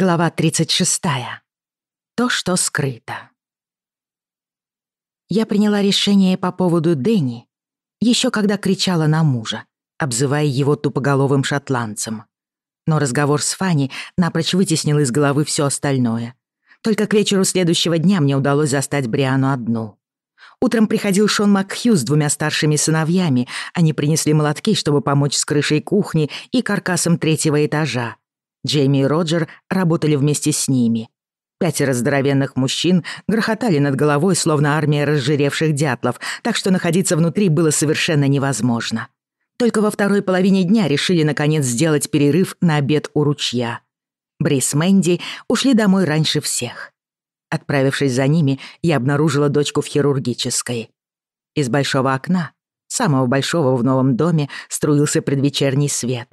Глава 36. То, что скрыто. Я приняла решение по поводу Дэнни, еще когда кричала на мужа, обзывая его тупоголовым шотландцем. Но разговор с Фанни напрочь вытеснил из головы все остальное. Только к вечеру следующего дня мне удалось застать Бриану одну. Утром приходил Шон МакХью с двумя старшими сыновьями. Они принесли молотки, чтобы помочь с крышей кухни и каркасом третьего этажа Джейми и Роджер работали вместе с ними. Пятеро здоровенных мужчин грохотали над головой, словно армия разжиревших дятлов, так что находиться внутри было совершенно невозможно. Только во второй половине дня решили, наконец, сделать перерыв на обед у ручья. Брис Мэнди ушли домой раньше всех. Отправившись за ними, я обнаружила дочку в хирургической. Из большого окна, самого большого в новом доме, струился предвечерний свет.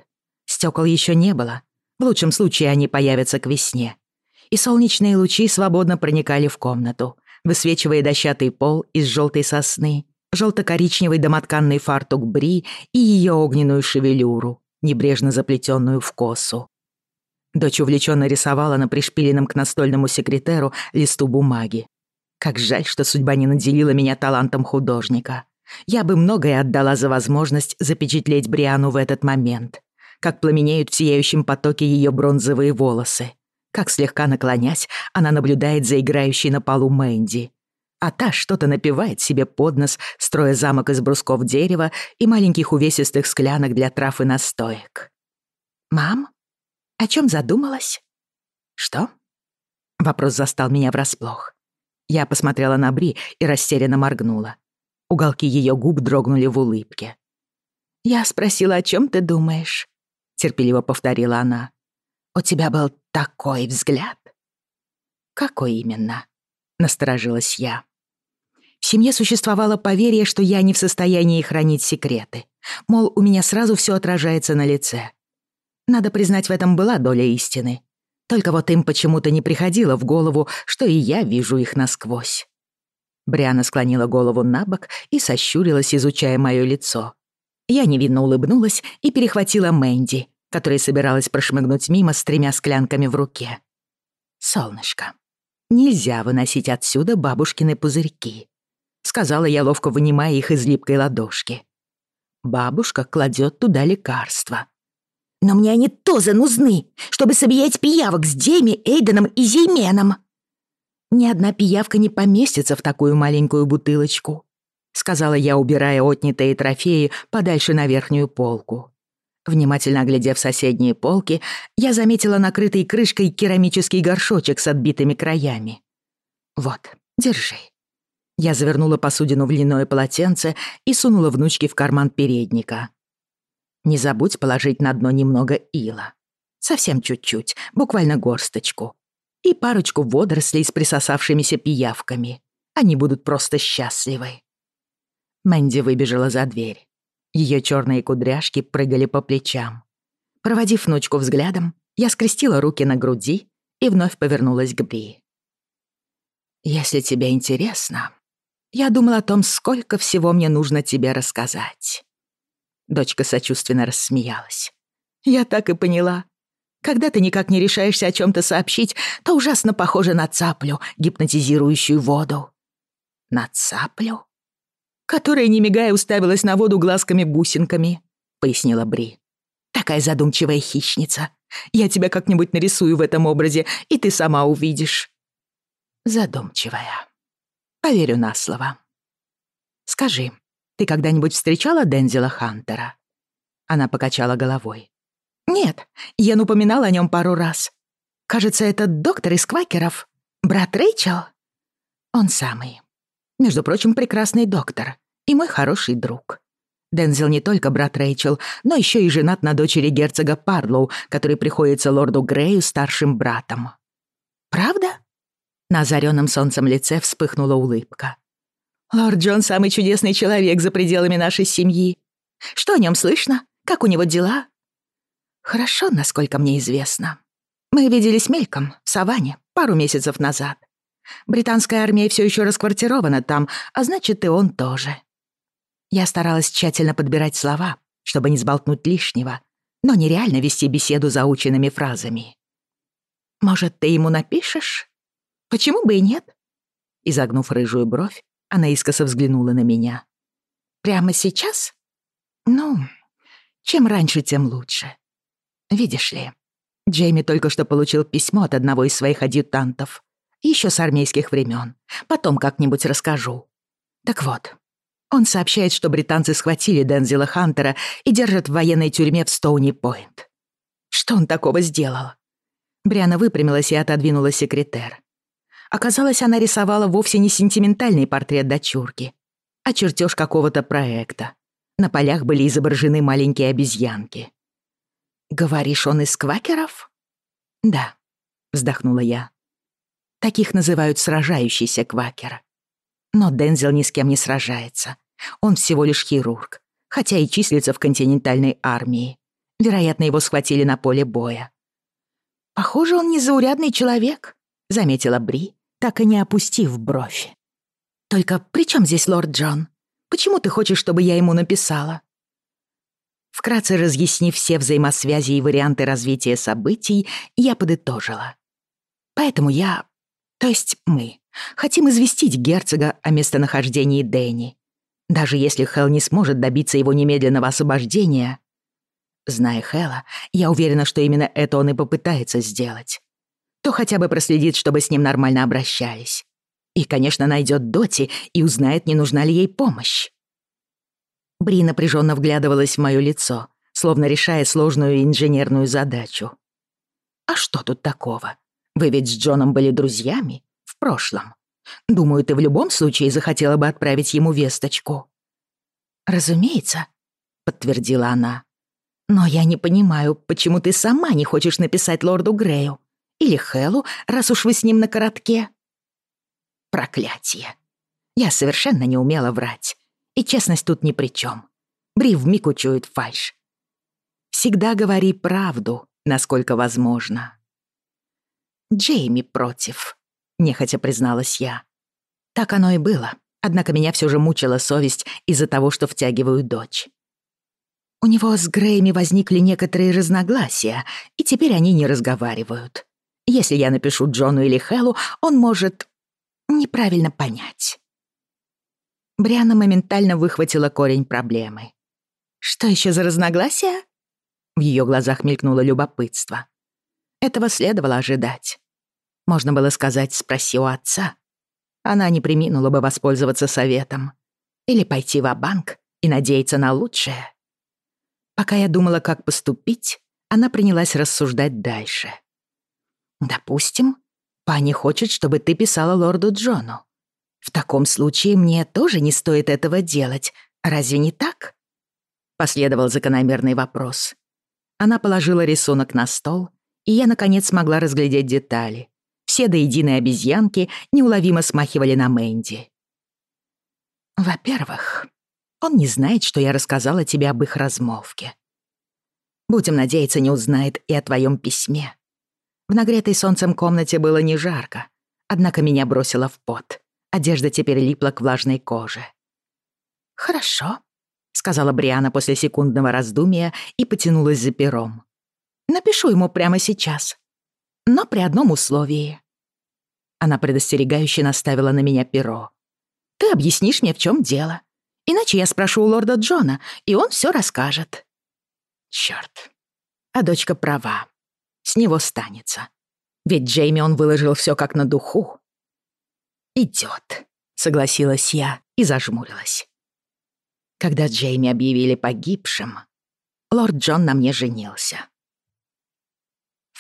Стекол еще не было, в лучшем случае они появятся к весне. И солнечные лучи свободно проникали в комнату, высвечивая дощатый пол из желтой сосны, желто-коричневый домотканный фартук Бри и ее огненную шевелюру, небрежно заплетенную в косу. Дочь увлеченно рисовала на пришпиленном к настольному секретеру листу бумаги. Как жаль, что судьба не наделила меня талантом художника. Я бы многое отдала за возможность запечатлеть Бриану в этот момент как пламенеют в сияющем потоке ее бронзовые волосы, как слегка наклонясь, она наблюдает за играющей на полу Мэнди. А та что-то напевает себе под нос, строя замок из брусков дерева и маленьких увесистых склянок для трав и настоек. «Мам, о чем задумалась?» «Что?» Вопрос застал меня врасплох. Я посмотрела на Бри и растерянно моргнула. Уголки ее губ дрогнули в улыбке. «Я спросила, о чем ты думаешь?» Терпеливо повторила она. «У тебя был такой взгляд!» «Какой именно?» — насторожилась я. В семье существовало поверье, что я не в состоянии хранить секреты. Мол, у меня сразу все отражается на лице. Надо признать, в этом была доля истины. Только вот им почему-то не приходило в голову, что и я вижу их насквозь. Бриана склонила голову на бок и сощурилась, изучая мое лицо, Я невинно улыбнулась и перехватила Мэнди, которая собиралась прошмыгнуть мимо с тремя склянками в руке. «Солнышко, нельзя выносить отсюда бабушкины пузырьки», сказала я, ловко вынимая их из липкой ладошки. Бабушка кладет туда лекарства. «Но мне они тоже нужны, чтобы собиять пиявок с Дейми, Эйденом и Зейменом!» «Ни одна пиявка не поместится в такую маленькую бутылочку», сказала я, убирая отнятые трофеи подальше на верхнюю полку. Внимательно оглядев соседние полки, я заметила накрытый крышкой керамический горшочек с отбитыми краями. «Вот, держи». Я завернула посудину в льняное полотенце и сунула внучке в карман передника. «Не забудь положить на дно немного ила. Совсем чуть-чуть, буквально горсточку. И парочку водорослей с присосавшимися пиявками. Они будут просто счастливы». Мэнди выбежала за дверь. Ее черные кудряшки прыгали по плечам. Проводив внучку взглядом, я скрестила руки на груди и вновь повернулась к Бри. «Если тебе интересно, я думала о том, сколько всего мне нужно тебе рассказать». Дочка сочувственно рассмеялась. «Я так и поняла. Когда ты никак не решаешься о чем то сообщить, то ужасно похоже на цаплю, гипнотизирующую воду». «На цаплю?» которая, не мигая, уставилась на воду глазками-бусинками», — пояснила Бри. «Такая задумчивая хищница. Я тебя как-нибудь нарисую в этом образе, и ты сама увидишь». «Задумчивая. Поверю на слово. Скажи, ты когда-нибудь встречала Дензела Хантера?» Она покачала головой. «Нет, я упоминал о нем пару раз. Кажется, этот доктор из квакеров. Брат Рэйчел?» «Он самый. Между прочим, прекрасный доктор и мой хороший друг. Дензел не только брат Рэйчел, но еще и женат на дочери герцога Парлоу, который приходится лорду Грею старшим братом. «Правда?» На озаренном солнцем лице вспыхнула улыбка. «Лорд Джон самый чудесный человек за пределами нашей семьи. Что о нем слышно? Как у него дела?» «Хорошо, насколько мне известно. Мы виделись мельком в саванне пару месяцев назад. Британская армия все еще расквартирована там, а значит, и он тоже. Я старалась тщательно подбирать слова, чтобы не сболтнуть лишнего, но нереально вести беседу заученными фразами. «Может, ты ему напишешь? Почему бы и нет?» Изогнув рыжую бровь, она искоса взглянула на меня. «Прямо сейчас? Ну, чем раньше, тем лучше. Видишь ли, Джейми только что получил письмо от одного из своих адъютантов. Еще с армейских времен. Потом как-нибудь расскажу. Так вот, он сообщает, что британцы схватили Дензела Хантера и держат в военной тюрьме в Стоуни-Пойнт. Что он такого сделал? Бриана выпрямилась и отодвинула секретер. Оказалось, она рисовала вовсе не сентиментальный портрет дочурки, а чертеж какого-то проекта. На полях были изображены маленькие обезьянки. «Говоришь, он из квакеров?» «Да», — вздохнула я. «Таких называют сражающийся квакер. Но Дензел ни с кем не сражается. Он всего лишь хирург, хотя и числится в континентальной армии. Вероятно, его схватили на поле боя. «Похоже, он незаурядный человек», — заметила Бри, так и не опустив бровь. «Только при чем здесь лорд Джон? Почему ты хочешь, чтобы я ему написала?» Вкратце разъяснив все взаимосвязи и варианты развития событий, я подытожила. Поэтому я, то есть мы, хотим известить герцога о местонахождении Дэнни. Даже если Хелл не сможет добиться его немедленного освобождения, Зная Хэлла, я уверена, что именно это он и попытается сделать. То хотя бы проследит, чтобы с ним нормально обращались. И, конечно, найдет Доти и узнает, не нужна ли ей помощь. Бри напряженно вглядывалась в мое лицо, словно решая сложную инженерную задачу. «А что тут такого? Вы ведь с Джоном были друзьями в прошлом. Думаю, ты в любом случае захотела бы отправить ему весточку». «Разумеется», — подтвердила она. Но я не понимаю, почему ты сама не хочешь написать лорду Грею или Хэллу, раз уж вы с ним на коротке. Проклятие. Я совершенно не умела врать. И честность тут ни при чем. Бри вмиг учует фальшь. Джейми против», — нехотя призналась я. Так оно и было, однако меня все же мучила совесть из-за того, что втягиваю дочь. У него с Грейми возникли некоторые разногласия, и теперь они не разговаривают. Если я напишу Джону или Хэллу, он может неправильно понять. Бриана моментально выхватила корень проблемы. «Что еще за разногласия?» В ее глазах мелькнуло любопытство. Этого следовало ожидать. Можно было сказать «спроси у отца». Она не приминула бы воспользоваться советом. Или пойти в банк и надеяться на лучшее. Пока я думала, как поступить, она принялась рассуждать дальше. «Допустим, пани хочет, чтобы ты писала лорду Джону. В таком случае мне тоже не стоит этого делать, разве не так?» Последовал закономерный вопрос. Она положила рисунок на стол, и я, наконец, смогла разглядеть детали. Все до единой обезьянки неуловимо смахивали на Мэнди. «Во-первых, он не знает, что я рассказала тебе об их размолвке. Будем надеяться, не узнает и о твоем письме. В нагретой солнцем комнате было не жарко, однако меня бросило в пот. Одежда теперь липла к влажной коже. «Хорошо», — сказала Бриана после секундного раздумия и потянулась за пером. «Напишу ему прямо сейчас. Но при одном условии». Она предостерегающе наставила на меня перо. «Ты объяснишь мне, в чем дело. Иначе я спрошу у лорда Джона, и он все расскажет. Черт. А дочка права. С него станется. Ведь Джейми он выложил все как на духу.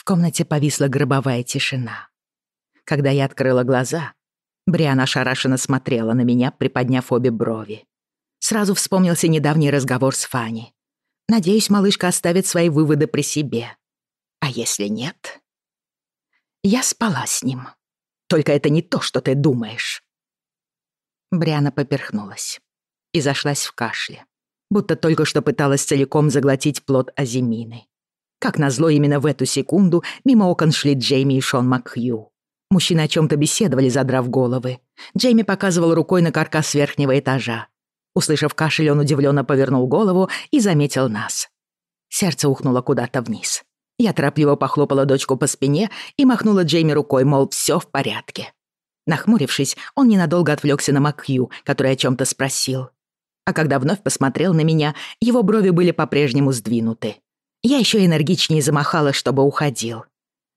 Идет, согласилась я и зажмурилась. Когда Джейми объявили погибшим, лорд Джон на мне женился. В комнате повисла гробовая тишина. Когда я открыла глаза, Бриана ошарашенно смотрела на меня, приподняв обе брови. Сразу вспомнился недавний разговор с Фанни. Надеюсь, малышка оставит свои выводы при себе. А если нет? Я спала с ним. Только это не как назло именно в эту секунду мимо окон шли Джейми и Шон Макхью. Мужчины о чем-то беседовали, задрав головы. Джейми показывал рукой на каркас верхнего этажа. Услышав кашель, он удивленно повернул голову и заметил нас. Сердце ухнуло куда-то вниз. Я торопливо похлопала дочку по спине и махнула Джейми рукой, мол, все в порядке. Нахмурившись, он ненадолго отвлекся на Макью, который о чем то спросил. А когда вновь посмотрел на меня, его брови были по-прежнему сдвинуты. Я еще энергичнее замахала, чтобы уходил.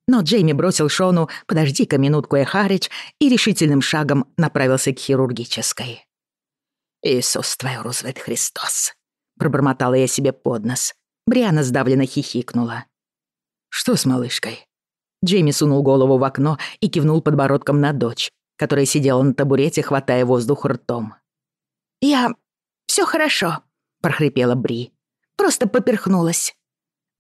Но Джейми бросил Шону «Подожди-ка минутку, Эхарич» и решительным шагом направился к хирургической. «Иисус твой, Рузвельт Христос!» — пробормотала я себе под нос. Бриана сдавленно хихикнула. «Что с малышкой?» Джейми сунул голову в окно и кивнул подбородком на дочь, которая сидела на табурете, хватая воздух ртом. «Я... все хорошо», — прохрипела Бри. «Просто поперхнулась».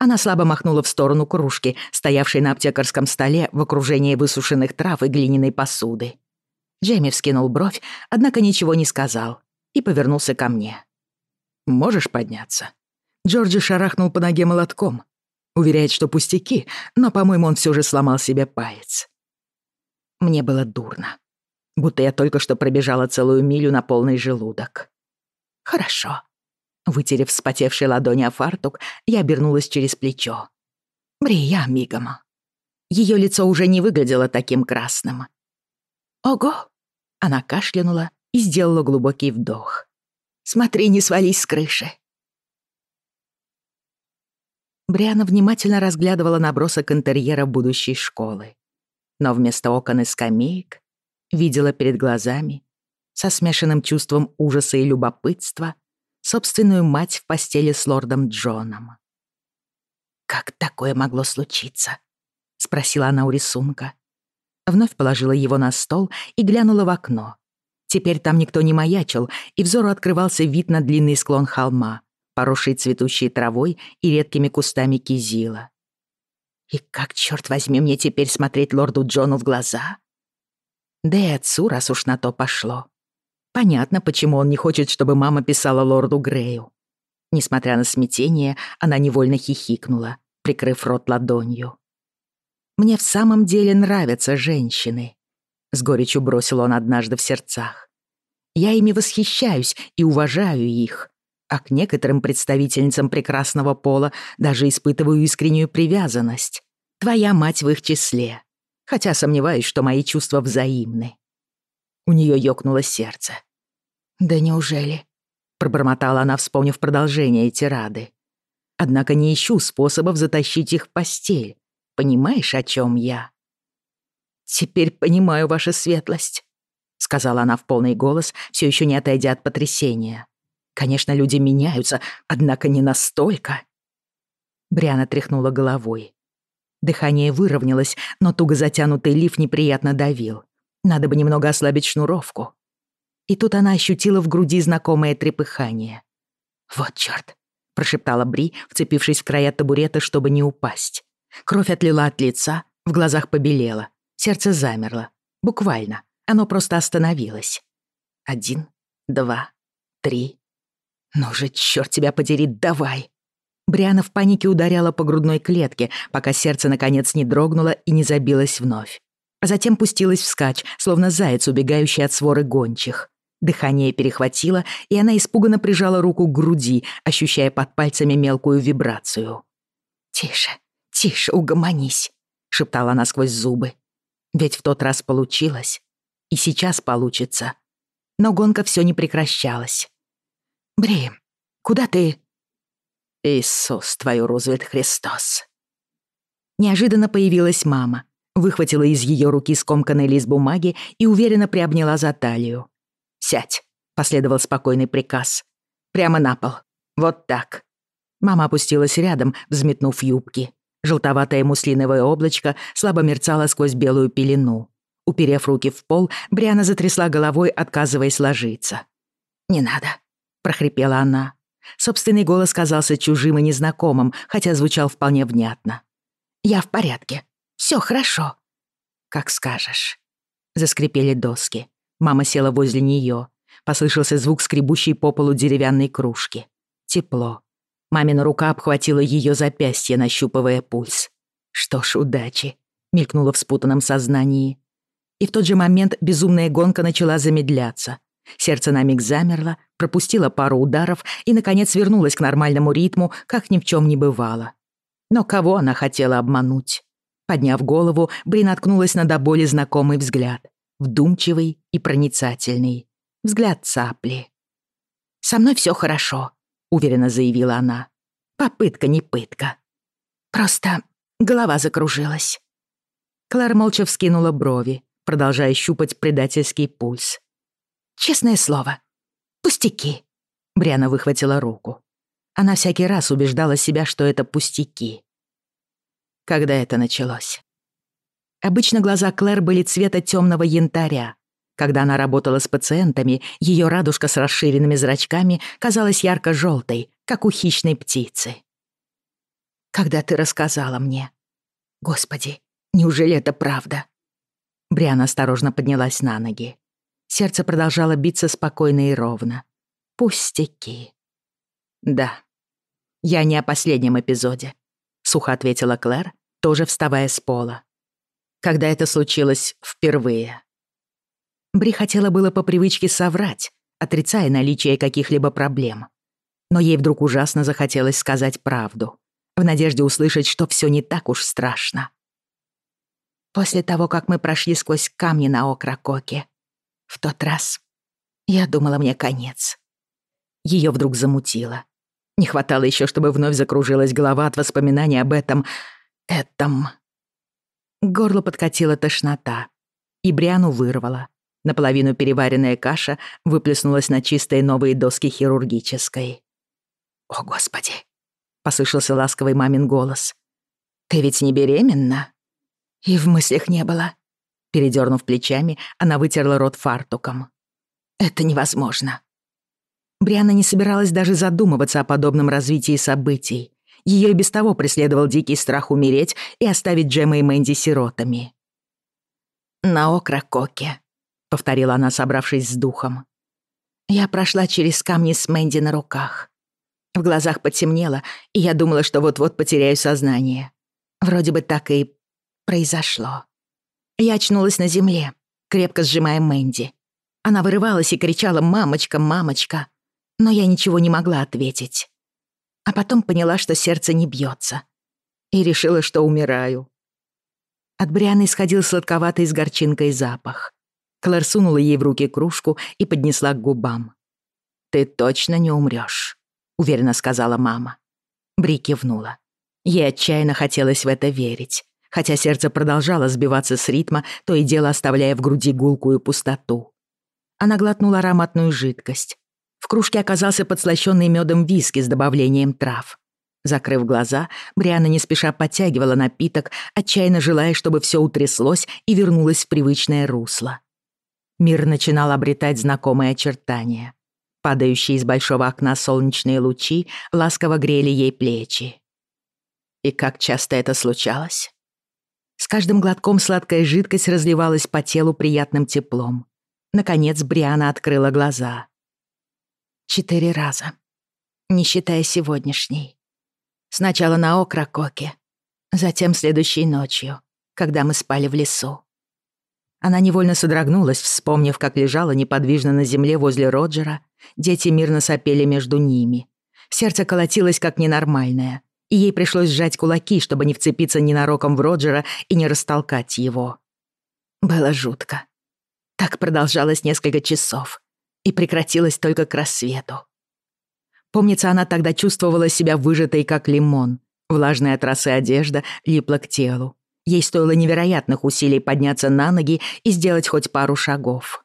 Она слабо махнула в сторону кружки, стоявшей на аптекарском столе в окружении высушенных трав и глиняной посуды. Джейми вскинул бровь, однако ничего не сказал, и повернулся ко мне. «Можешь подняться?» Джорджи шарахнул по ноге молотком. Уверяет, что пустяки, но, по-моему, он все же сломал себе палец. Мне было дурно. Будто я только что пробежала целую милю на полный желудок. «Хорошо», Вытерев вспотевшей ладони о фартук, я обернулась через плечо. «Брия, мигом». Ее лицо уже не выглядело таким красным. «Ого!» Она кашлянула и сделала глубокий вдох. «Смотри, не свались с крыши!» Бриана внимательно разглядывала набросок интерьера будущей школы. Но вместо окон и скамеек видела перед глазами, со смешанным чувством ужаса и любопытства, собственную мать в постели с лордом Джоном. «Как такое могло случиться?» — спросила она у рисунка. Вновь положила его на стол и глянула в окно. Теперь там никто не маячил, и взору открывался вид на длинный склон холма, поросший цветущей травой и редкими кустами кизила. «И как, черт возьми, мне теперь смотреть лорду Джону в глаза?» Да и отцу, раз уж на то пошло. Понятно, почему он не хочет, чтобы мама писала лорду Грею. Несмотря на смятение, она невольно хихикнула, прикрыв рот ладонью. «Мне в самом деле нравятся женщины», — с горечью бросил он однажды в сердцах. «Я ими восхищаюсь и уважаю их, а к некоторым представительницам прекрасного пола даже испытываю искреннюю привязанность. Твоя мать в их числе, хотя сомневаюсь, что мои чувства взаимны. У нее ёкнуло сердце. «Да неужели?» — пробормотала она, вспомнив продолжение тирады. «Однако не ищу способов затащить их в постель. Понимаешь, о чем я?» «Теперь понимаю ваша светлость», — сказала она в полный голос, все еще не отойдя от потрясения. «Конечно, люди меняются, однако не настолько». Бриана тряхнула головой. Дыхание выровнялось, но туго затянутый лиф неприятно давил. Надо бы немного ослабить шнуровку. И тут она ощутила в груди знакомое трепыхание. «Вот чёрт!» — прошептала Бри, вцепившись в края табурета, чтобы не упасть. Кровь отлила от лица, в глазах побелело, сердце замерло. Буквально. Оно просто остановилось. Один, два, три. «Ну же, чёрт тебя подери, давай!» Бриана в панике ударяла по грудной клетке, пока сердце, наконец, не дрогнуло и не забилось вновь. Затем пустилась вскачь, словно заяц, убегающий от своры гончих. Дыхание перехватило, и она испуганно прижала руку к груди, ощущая под пальцами мелкую вибрацию. «Тише, тише, угомонись», — шептала она сквозь зубы. «Ведь в тот раз получилось, и сейчас получится». Но гонка все не прекращалась. «Бри, куда ты?» «Иисус, твою Рузвельт Христос!» Неожиданно появилась мама, Выхватила из ее руки скомканный лист бумаги и уверенно приобняла за талию. «Сядь», — последовал спокойный приказ. «Прямо на пол. Вот так». Мама опустилась рядом, взметнув юбки. Желтоватое муслиновое облачко слабо мерцало сквозь белую пелену. Уперев руки в пол, Бриана затрясла головой, отказываясь ложиться. «Не надо», — прохрипела она. Собственный голос казался чужим и незнакомым, хотя звучал вполне внятно. «Я в порядке. Все хорошо». «Как скажешь». Заскрипели доски. Мама села возле нее. Послышался звук скребущей по полу деревянной кружки. Тепло. Мамина рука обхватила ее запястье, нащупывая пульс. «Что ж, удачи», — мелькнуло в спутанном сознании. И в тот же момент безумная гонка начала замедляться. Сердце на миг замерло, пропустило пару ударов и, наконец, вернулось к нормальному ритму, как ни в чем не бывало. Но кого она хотела обмануть? подняв голову, Бри наткнулась на до боли знакомый взгляд. Вдумчивый и проницательный. Взгляд цапли. «Со мной всё хорошо», — уверенно заявила она. «Попытка не пытка. Просто голова закружилась». Клэр молча вскинула брови, продолжая щупать предательский пульс. «Честное слово, пустяки», — Бриана выхватила руку. Она всякий раз убеждала себя, что это пустяки когда это началось. Обычно глаза Клэр были цвета темного янтаря. Когда она работала с пациентами, ее радужка с расширенными зрачками казалась ярко-желтой, как у хищной птицы. «Когда ты рассказала мне...» «Господи, неужели это правда?» Бриан осторожно поднялась на ноги. Сердце продолжало биться спокойно и ровно. «Пустяки». «Да. Я не о последнем эпизоде», — сухо ответила Клэр тоже вставая с пола. Когда это случилось впервые. Бри хотела было по привычке соврать, отрицая наличие каких-либо проблем. Но ей вдруг ужасно захотелось сказать правду, в надежде услышать, что все не так уж страшно. После того, как мы прошли сквозь камни на Окракоке, в тот раз я думала, мне конец. Ее вдруг замутило. Не хватало еще, чтобы вновь закружилась голова от воспоминаний об этом... этом... К горлу подкатила тошнота, и Бриану вырвала. Наполовину переваренная каша выплеснулась на чистые новые доски хирургической. «О, Господи!» — послышался ласковый мамин голос. «Ты ведь не беременна?» И в мыслях не было. Передернув плечами, она вытерла рот фартуком. «Это невозможно». Бриана не собиралась даже задумываться о подобном развитии событий. Ее и без того преследовал дикий страх умереть и оставить Джема и Мэнди сиротами. «Наокра Коке», — повторила она, собравшись с духом. Я прошла через камни с Мэнди на руках. В глазах потемнело, и я думала, что вот-вот потеряю сознание. Вроде бы так и произошло. Я очнулась на земле, крепко сжимая Мэнди. Она вырывалась и кричала «Мамочка, мамочка!», но я ничего не могла ответить а потом поняла, что сердце не бьется, и решила, что умираю. От Брианы исходил сладковатый с горчинкой запах. Клэр сунула ей в руки кружку и поднесла к губам. «Ты точно не умрёшь», — уверенно сказала мама. Бри кивнула. Ей отчаянно хотелось в это верить, хотя сердце продолжало сбиваться с ритма, то и дело оставляя в груди гулкую пустоту. Она глотнула ароматную жидкость, в кружке оказался подслащённый мёдом виски с добавлением трав. Закрыв глаза, Бриана не спеша подтягивала напиток, отчаянно желая, чтобы всё утряслось и вернулось в привычное русло. Мир начинал обретать знакомые очертания. Падающие из большого окна солнечные лучи ласково грели ей плечи. И как часто это случалось? С каждым глотком сладкая жидкость разливалась по телу приятным теплом. Наконец Бриана открыла глаза. Четыре раза. Не считая сегодняшней. Сначала на Окракоке, затем следующей ночью, когда мы спали в лесу. Она невольно содрогнулась, вспомнив, как лежала неподвижно на земле возле Роджера. Дети мирно сопели между ними. Сердце колотилось как ненормальное, и ей пришлось сжать кулаки, чтобы не вцепиться ненароком в Роджера и не растолкать его. Было жутко. Так продолжалось несколько часов и прекратилось только к рассвету. Помнится, она тогда чувствовала себя выжатой, как лимон. Влажная от одежда липла к телу. Ей стоило невероятных усилий подняться на ноги и сделать хоть пару шагов.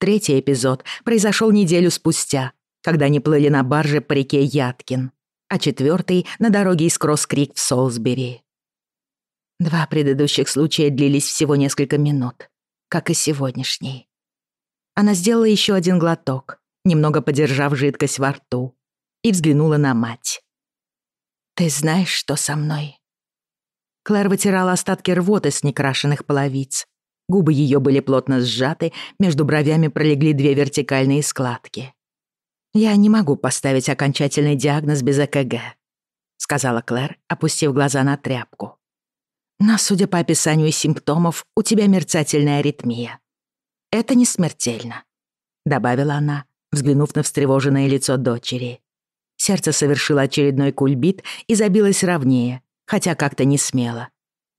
Третий эпизод произошел неделю спустя, когда они плыли на барже по реке Яткин, а четвертый — на дороге из Кросс-Крик в Солсбери. Два предыдущих случая длились всего несколько минут, как и сегодняшний. Она сделала еще один глоток, немного подержав жидкость во рту, и взглянула на мать. «Ты знаешь, что со мной?» Клэр вытирала остатки рвоты с некрашенных половиц. Губы ее были плотно сжаты, между бровями пролегли две вертикальные складки. «Я не могу поставить окончательный диагноз без ЭКГ», — сказала Клэр, опустив глаза на тряпку. «Но, судя по описанию симптомов, у тебя мерцательная аритмия. «Это не смертельно», — добавила она, взглянув на встревоженное лицо дочери. Сердце совершило очередной кульбит и забилось ровнее, хотя как-то не смело.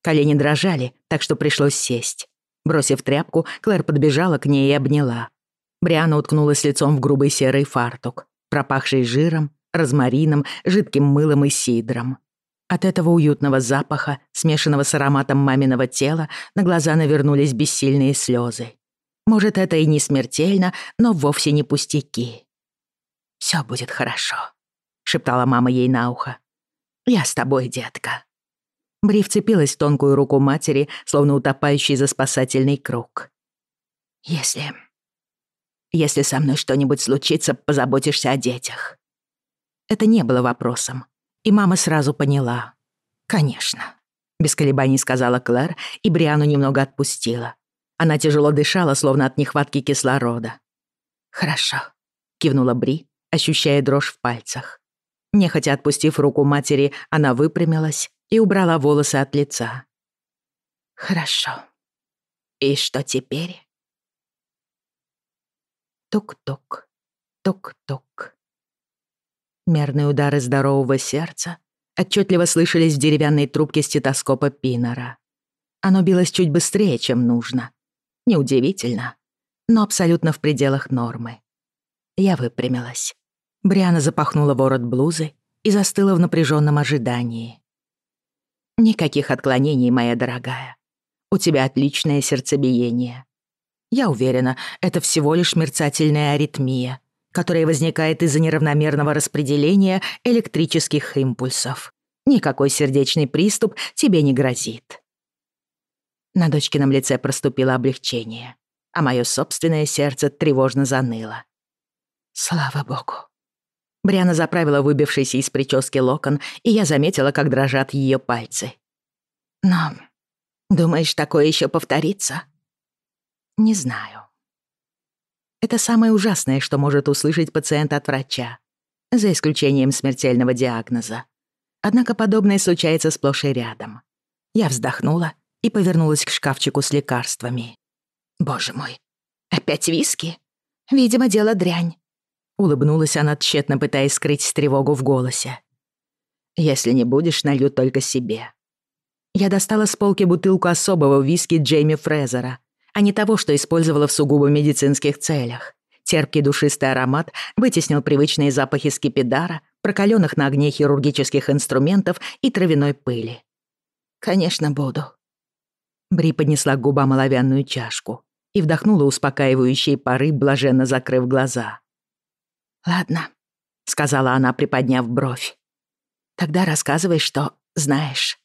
Колени дрожали, так что пришлось сесть. Бросив тряпку, Клэр подбежала к ней и обняла. Бриана уткнулась лицом в грубый серый фартук, пропахший жиром, розмарином, жидким мылом и сидром. От этого уютного запаха, смешанного с ароматом маминого тела, на глаза навернулись бессильные слезы. Может, это и не смертельно, но вовсе не пустяки. «Всё будет хорошо», — шептала мама ей на ухо. «Я с тобой, детка». Бри вцепилась в тонкую руку матери, словно утопающий за спасательный круг. «Если... если со мной что-нибудь случится, позаботишься о детях». Это не было вопросом, и мама сразу поняла. «Конечно», — без колебаний сказала Клэр, и Бриану немного отпустила. Она тяжело дышала, словно от нехватки кислорода. «Хорошо», — кивнула Бри, ощущая дрожь в пальцах. Нехотя отпустив руку матери, она выпрямилась и убрала волосы от лица. «Хорошо. И что теперь?» Тук-тук, тук-тук. Мерные удары здорового сердца отчетливо слышались в деревянной трубке стетоскопа Пинера. Оно билось чуть быстрее, чем нужно. неудивительно, но абсолютно в пределах нормы. Я выпрямилась. Бриана запахнула ворот блузы и застыла в напряженном ожидании. «Никаких отклонений, моя дорогая. У тебя отличное сердцебиение. Я уверена, это всего лишь мерцательная аритмия, которая возникает из-за неравномерного распределения электрических импульсов. Никакой сердечный приступ тебе не грозит». На дочкином лице проступило облегчение, а мое собственное сердце тревожно заныло. Слава богу. Бриана заправила выбившийся из прически локон, и я заметила, как дрожат ее пальцы. «Но думаешь, такое еще повторится?» «Не знаю». Это самое ужасное, что может услышать пациент от врача, за исключением смертельного диагноза. Однако подобное случается сплошь и рядом. Я вздохнула и повернулась к шкафчику с лекарствами. «Боже мой, опять виски? Видимо, дело дрянь», — улыбнулась она, тщетно пытаясь скрыть тревогу в голосе. «Если не будешь, налью только себе». Я достала с полки бутылку особого виски Джейми Фрезера, а не того, что использовала в сугубо медицинских целях. Терпкий душистый аромат вытеснил привычные запахи скипидара, прокаленных на огне хирургических инструментов и травяной пыли. «Конечно, буду», Бри поднесла к губам оловянную чашку и вдохнула успокаивающие пары, блаженно закрыв глаза. «Ладно», — сказала она, приподняв бровь. «Тогда рассказывай, что знаешь».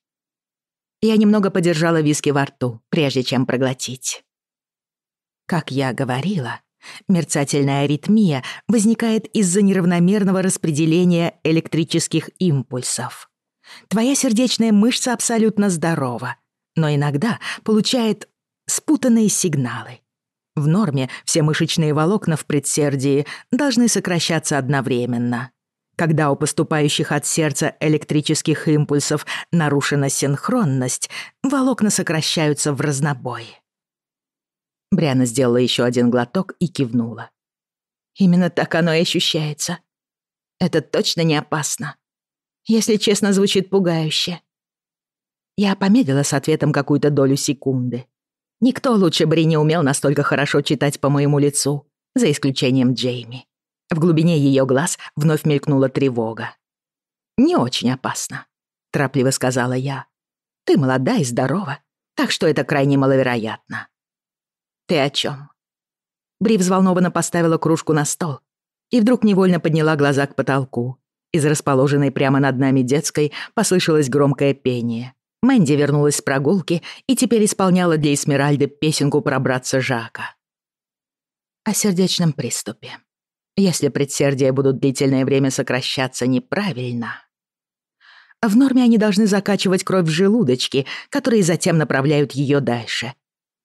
Я немного подержала виски во рту, прежде чем проглотить. Как я говорила, мерцательная аритмия возникает из-за неравномерного распределения электрических импульсов. Твоя сердечная мышца абсолютно здорова, но иногда получает спутанные сигналы. В норме все мышечные волокна в предсердии должны сокращаться одновременно. Когда у поступающих от сердца электрических импульсов нарушена синхронность, волокна сокращаются в разнобой. Бриана сделала еще один глоток и кивнула. Именно так оно и ощущается. Это точно не опасно. Если честно, звучит пугающе. Я помедлила с ответом какую-то долю секунды. Никто лучше Бри не умел настолько хорошо читать по моему лицу, за исключением Джейми. В глубине ее глаз вновь мелькнула тревога. «Не очень опасно», — торопливо сказала я. «Ты молода и здорова, так что это крайне маловероятно». «Ты о чем? Бри взволнованно поставила кружку на стол и вдруг невольно подняла глаза к потолку. Из расположенной прямо над нами детской послышалось громкое пение. Мэнди вернулась с прогулки и теперь исполняла для Эсмеральды песенку про братца Жака. О сердечном приступе. Если предсердия будут длительное время сокращаться неправильно. В норме они должны закачивать кровь в желудочки, которые затем направляют ее дальше.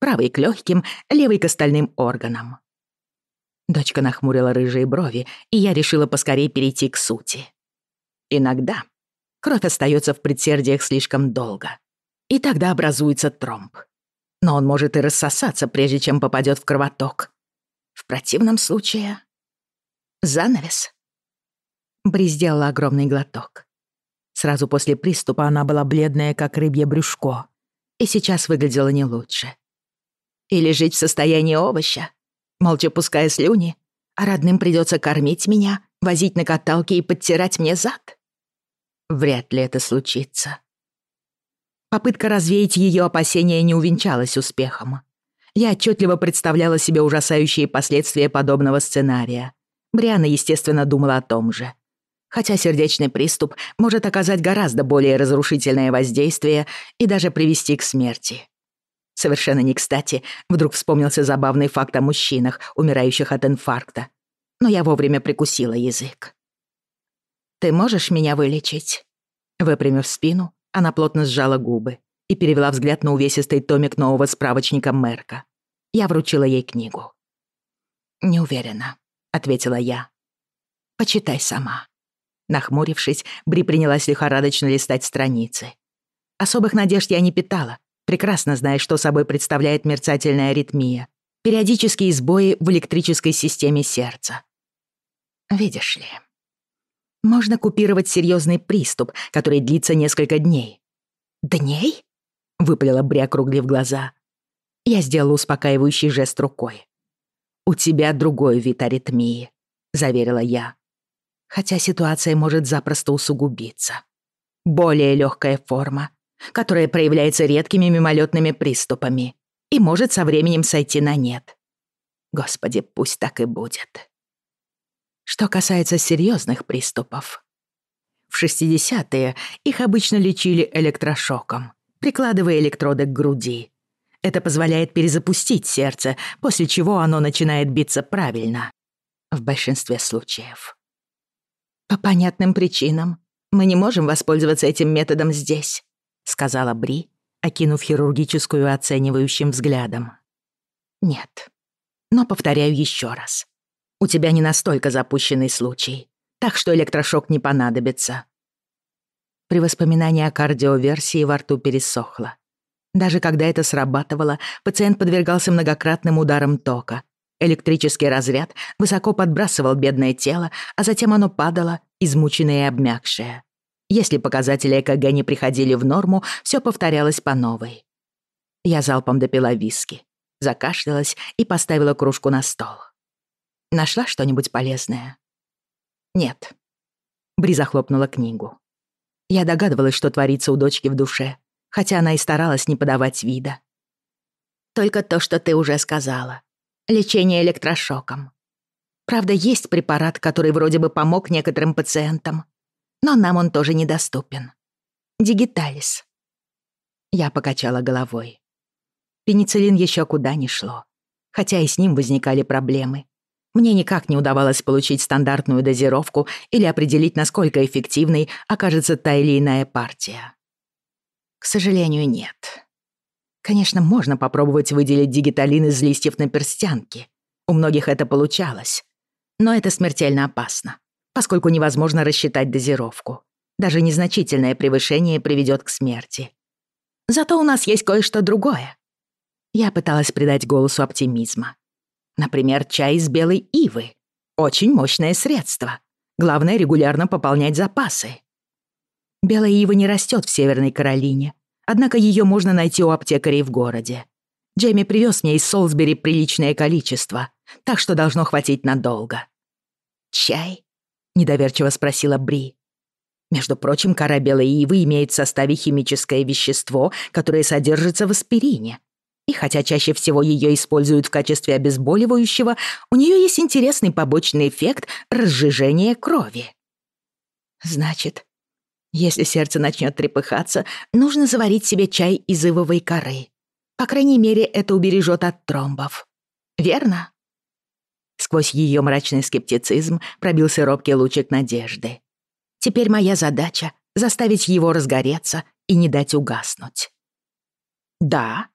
Правый к легким, левый к остальным органам. Дочка нахмурила рыжие брови, и я решила поскорее перейти к сути. Иногда кровь остается в предсердиях слишком долго. И тогда образуется тромб. Но он может и рассосаться, прежде чем попадет в кровоток. В противном случае... Занавес. Бри сделала огромный глоток. Сразу после приступа она была бледная, как рыбье брюшко, и сейчас выглядела не лучше. Или жить в состоянии овоща, молча пуская слюни, а родным придется кормить меня, возить на каталке и подтирать мне зад? Вряд ли это случится. Попытка развеять ее опасения не увенчалась успехом. Я отчетливо представляла себе ужасающие последствия подобного сценария. Бриана, естественно, думала о том же. Хотя сердечный приступ может оказать гораздо более разрушительное воздействие и даже привести к смерти. Совершенно не кстати, вдруг вспомнился забавный факт о мужчинах, умирающих от инфаркта. Но я вовремя прикусила язык. «Ты можешь меня вылечить?» Выпрямив спину, она плотно сжала губы и перевела взгляд на увесистый томик нового справочника Мерка. Я вручила ей книгу. «Не уверена», — ответила я. «Почитай сама». Нахмурившись, Бри принялась лихорадочно листать страницы. Особых надежд я не питала, прекрасно зная, что собой представляет мерцательная аритмия, периодические сбои в электрической системе сердца. «Видишь ли», можно купировать серьезный приступ, который длится несколько дней. «Дней?» — выпалила Бри, округлив глаза. Я сделала успокаивающий жест рукой. «У тебя другой вид аритмии», — заверила я. «Хотя ситуация может запросто усугубиться. Более легкая форма, которая проявляется редкими мимолетными приступами и может со временем сойти на нет. Господи, пусть так и будет». Что касается серьезных приступов. В 60-е их обычно лечили электрошоком, прикладывая электроды к груди. Это позволяет перезапустить сердце, после чего оно начинает биться правильно. В большинстве случаев. По понятным причинам мы не можем воспользоваться этим методом здесь сказала Бри, окинув хирургическую оценивающим взглядом. Нет. Но повторяю еще раз. У тебя не настолько запущенный случай, так что электрошок не понадобится. При воспоминании о кардиоверсии во рту пересохло. Даже когда это срабатывало, пациент подвергался многократным ударам тока. Электрический разряд высоко подбрасывал бедное тело, а затем оно падало, измученное и обмякшее. Если показатели ЭКГ не приходили в норму, все повторялось по новой. Я залпом допила виски, закашлялась и поставила кружку на стол. Нашла что-нибудь полезное? Нет. Бри захлопнула книгу. Я догадывалась, что творится у дочки в душе, хотя она и старалась не подавать вида. Только то, что ты уже сказала. Лечение электрошоком. Правда, есть препарат, который вроде бы помог некоторым пациентам, но нам он тоже недоступен. Дигиталис. Я покачала головой. Пенициллин еще куда ни шло, хотя и с ним возникали проблемы. Мне никак не удавалось получить стандартную дозировку или определить, насколько эффективной окажется та или иная партия. К сожалению, нет. Конечно, можно попробовать выделить дигиталин из листьев на перстянке. У многих это получалось. Но это смертельно опасно, поскольку невозможно рассчитать дозировку. Даже незначительное превышение приведет к смерти. Зато у нас есть кое-что другое. Я пыталась придать голосу оптимизма. Например, чай из белой ивы. Очень мощное средство. Главное регулярно пополнять запасы. Белая ива не растет в Северной Каролине, однако ее можно найти у аптекарей в городе. Джейми привез мне из Солсбери приличное количество, так что должно хватить надолго. Чай недоверчиво спросила Бри. Между прочим, кора белой ивы имеет в составе химическое вещество, которое содержится в аспирине. И И хотя чаще всего ее используют в качестве обезболивающего, у нее есть интересный побочный эффект разжижения крови. Значит, если сердце начнет трепыхаться, нужно заварить себе чай из ивовой коры. По крайней мере, это убережет от тромбов. Верно? Сквозь ее мрачный скептицизм пробился робкий лучик надежды. Теперь моя задача — заставить его разгореться и не дать угаснуть. «Да»,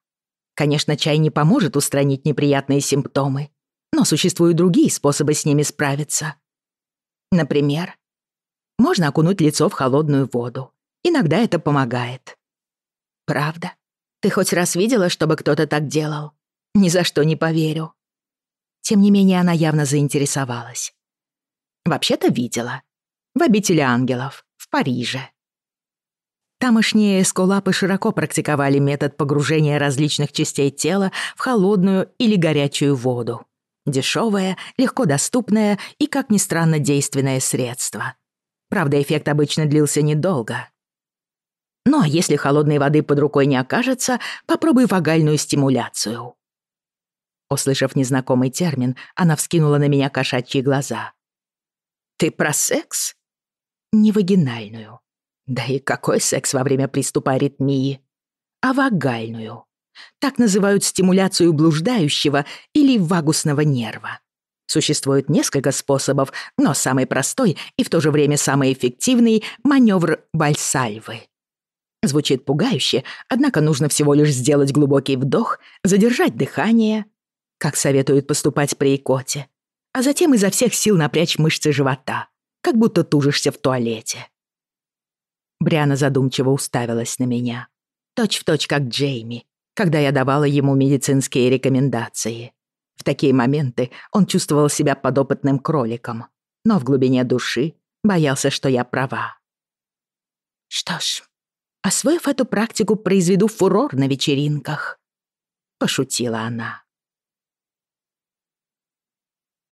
Конечно, чай не поможет устранить неприятные симптомы, но существуют другие способы с ними справиться. Например, можно окунуть лицо в холодную воду. Иногда это помогает. Правда? Ты хоть раз видела, чтобы кто-то так делал? Ни за что не поверю. Тем не менее, она явно заинтересовалась. Вообще-то видела. В обители ангелов, в Париже. Тамошние эскулапы широко практиковали метод погружения различных частей тела в холодную или горячую воду. Дешевое, легко доступное и, как ни странно, действенное средство. Правда, эффект обычно длился недолго. Ну а если холодной воды под рукой не окажется, попробуй вагальную стимуляцию. Услышав незнакомый термин, она вскинула на меня кошачьи глаза. «Ты про секс?» «Не вагинальную. Да и какой секс во время приступа аритмии? А вагальную. Так называют стимуляцию блуждающего или вагусного нерва. Существует несколько способов, но самый простой и в то же время самый эффективный — маневр Бальсальвы. Звучит пугающе, однако нужно всего лишь сделать глубокий вдох, задержать дыхание, как советуют поступать при икоте, а затем изо всех сил напрячь мышцы живота, как будто тужишься в туалете. Бриана задумчиво уставилась на меня. Точь в точь, как Джейми, когда я давала ему медицинские рекомендации. В такие моменты он чувствовал себя подопытным кроликом, но в глубине души боялся, что я права. «Что ж, освоив эту практику, произведу фурор на вечеринках», — пошутила она.